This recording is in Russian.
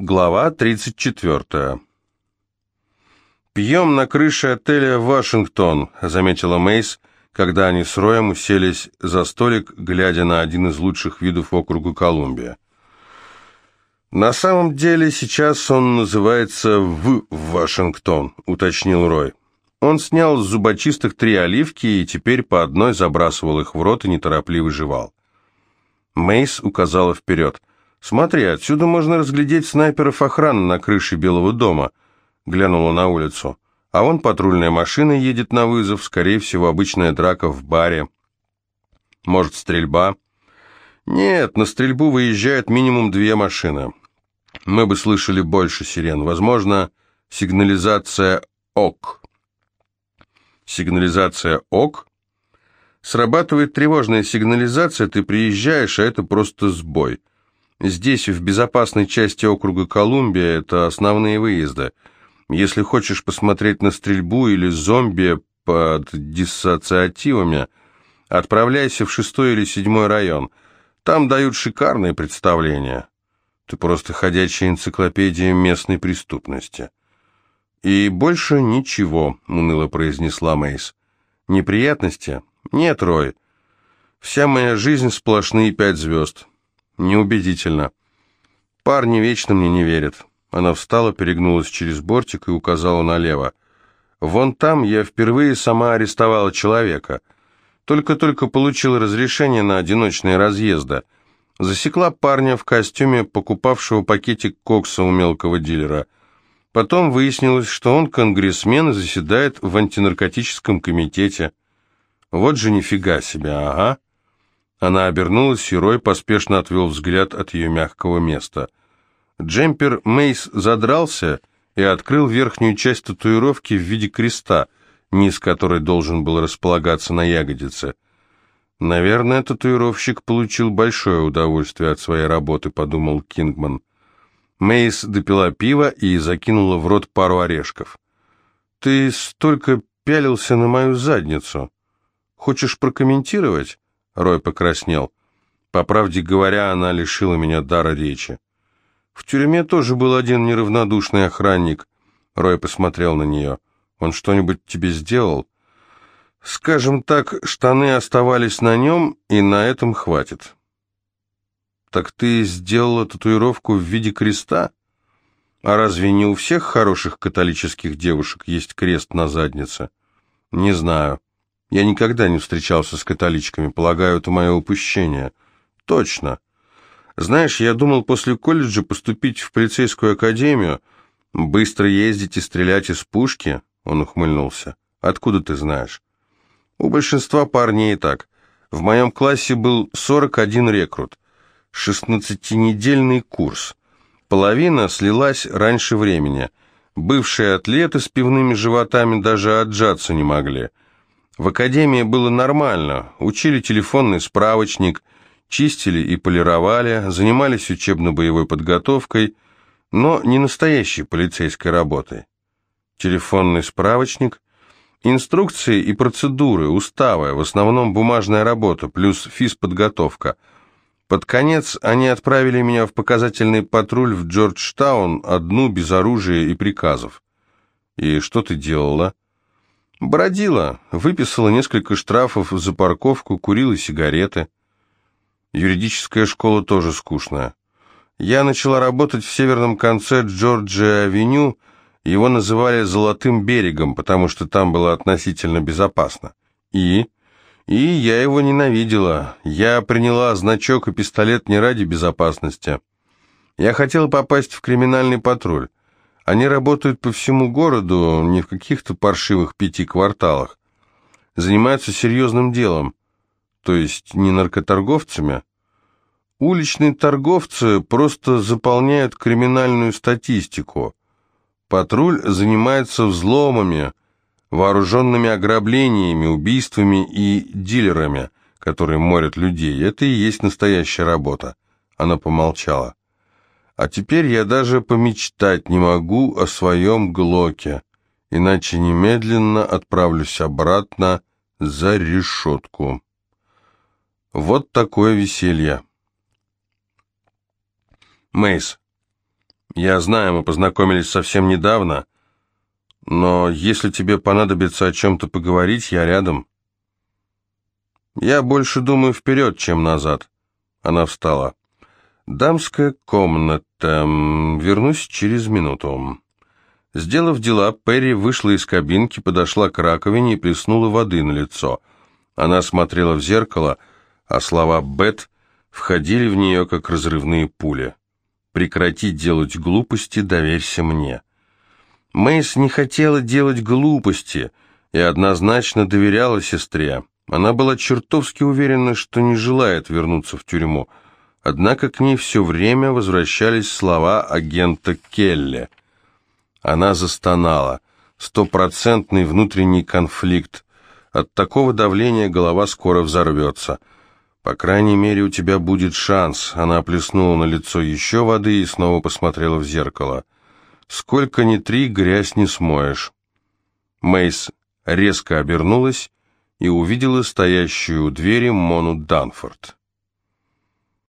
Глава 34. «Пьем на крыше отеля «Вашингтон», — заметила Мейс, когда они с Роем уселись за столик, глядя на один из лучших видов округа Колумбия. «На самом деле сейчас он называется «В Вашингтон», — уточнил Рой. Он снял с зубочистых три оливки и теперь по одной забрасывал их в рот и неторопливо жевал. Мейс указала вперед — «Смотри, отсюда можно разглядеть снайперов охраны на крыше Белого дома», — глянула на улицу. «А вон патрульная машина едет на вызов, скорее всего, обычная драка в баре. Может, стрельба?» «Нет, на стрельбу выезжают минимум две машины. Мы бы слышали больше сирен. Возможно, сигнализация ОК». «Сигнализация ОК?» Срабатывает тревожная сигнализация, ты приезжаешь, а это просто сбой. Здесь, в безопасной части округа Колумбия, это основные выезды. Если хочешь посмотреть на стрельбу или зомби под диссоциативами, отправляйся в шестой или седьмой район. Там дают шикарные представления. Ты просто ходячая энциклопедия местной преступности. И больше ничего, уныло произнесла Мейс. Неприятности? Нет, Рой. Вся моя жизнь сплошные пять звезд. Неубедительно. Парни вечно мне не верят. Она встала, перегнулась через бортик и указала налево. Вон там я впервые сама арестовала человека. Только-только получила разрешение на одиночные разъезды. Засекла парня в костюме, покупавшего пакетик кокса у мелкого дилера. Потом выяснилось, что он конгрессмен и заседает в антинаркотическом комитете. Вот же нифига себе, ага. Она обернулась, и Рой поспешно отвел взгляд от ее мягкого места. Джемпер Мейс задрался и открыл верхнюю часть татуировки в виде креста, низ которой должен был располагаться на ягодице. «Наверное, татуировщик получил большое удовольствие от своей работы», — подумал Кингман. Мейс допила пиво и закинула в рот пару орешков. «Ты столько пялился на мою задницу. Хочешь прокомментировать?» Рой покраснел. По правде говоря, она лишила меня дара речи. В тюрьме тоже был один неравнодушный охранник. Рой посмотрел на нее. Он что-нибудь тебе сделал? Скажем так, штаны оставались на нем, и на этом хватит. Так ты сделала татуировку в виде креста? А разве не у всех хороших католических девушек есть крест на заднице? Не знаю. Я никогда не встречался с католичками, полагаю, это мое упущение. Точно. Знаешь, я думал после колледжа поступить в полицейскую академию, быстро ездить и стрелять из пушки, он ухмыльнулся. Откуда ты знаешь? У большинства парней так. В моем классе был 41 рекрут. 16-недельный курс. Половина слилась раньше времени. Бывшие атлеты с пивными животами даже отжаться не могли. В академии было нормально, учили телефонный справочник, чистили и полировали, занимались учебно-боевой подготовкой, но не настоящей полицейской работой. Телефонный справочник, инструкции и процедуры, уставы, в основном бумажная работа, плюс физподготовка. Под конец они отправили меня в показательный патруль в Джорджтаун, одну без оружия и приказов. «И что ты делала?» Бродила, выписала несколько штрафов за парковку, курила сигареты. Юридическая школа тоже скучная. Я начала работать в северном конце Джорджия-авеню, его называли «Золотым берегом», потому что там было относительно безопасно. И? И я его ненавидела. Я приняла значок и пистолет не ради безопасности. Я хотела попасть в криминальный патруль. Они работают по всему городу, не в каких-то паршивых пяти кварталах. Занимаются серьезным делом, то есть не наркоторговцами. Уличные торговцы просто заполняют криминальную статистику. Патруль занимается взломами, вооруженными ограблениями, убийствами и дилерами, которые морят людей. Это и есть настоящая работа. Она помолчала. А теперь я даже помечтать не могу о своем Глоке, иначе немедленно отправлюсь обратно за решетку. Вот такое веселье. Мейс, Я знаю, мы познакомились совсем недавно, но если тебе понадобится о чем-то поговорить, я рядом. Я больше думаю вперед, чем назад. Она встала. Дамская комната. Вернусь через минуту. Сделав дела, Перри вышла из кабинки, подошла к раковине и плеснула воды на лицо. Она смотрела в зеркало, а слова «Бет» входили в нее, как разрывные пули. «Прекрати делать глупости, доверься мне». Мэйс не хотела делать глупости и однозначно доверяла сестре. Она была чертовски уверена, что не желает вернуться в тюрьму. Однако к ней все время возвращались слова агента Келли. Она застонала. Стопроцентный внутренний конфликт. От такого давления голова скоро взорвется. По крайней мере, у тебя будет шанс. Она плеснула на лицо еще воды и снова посмотрела в зеркало. Сколько ни три, грязь не смоешь. Мейс резко обернулась и увидела стоящую у двери Мону Данфорд.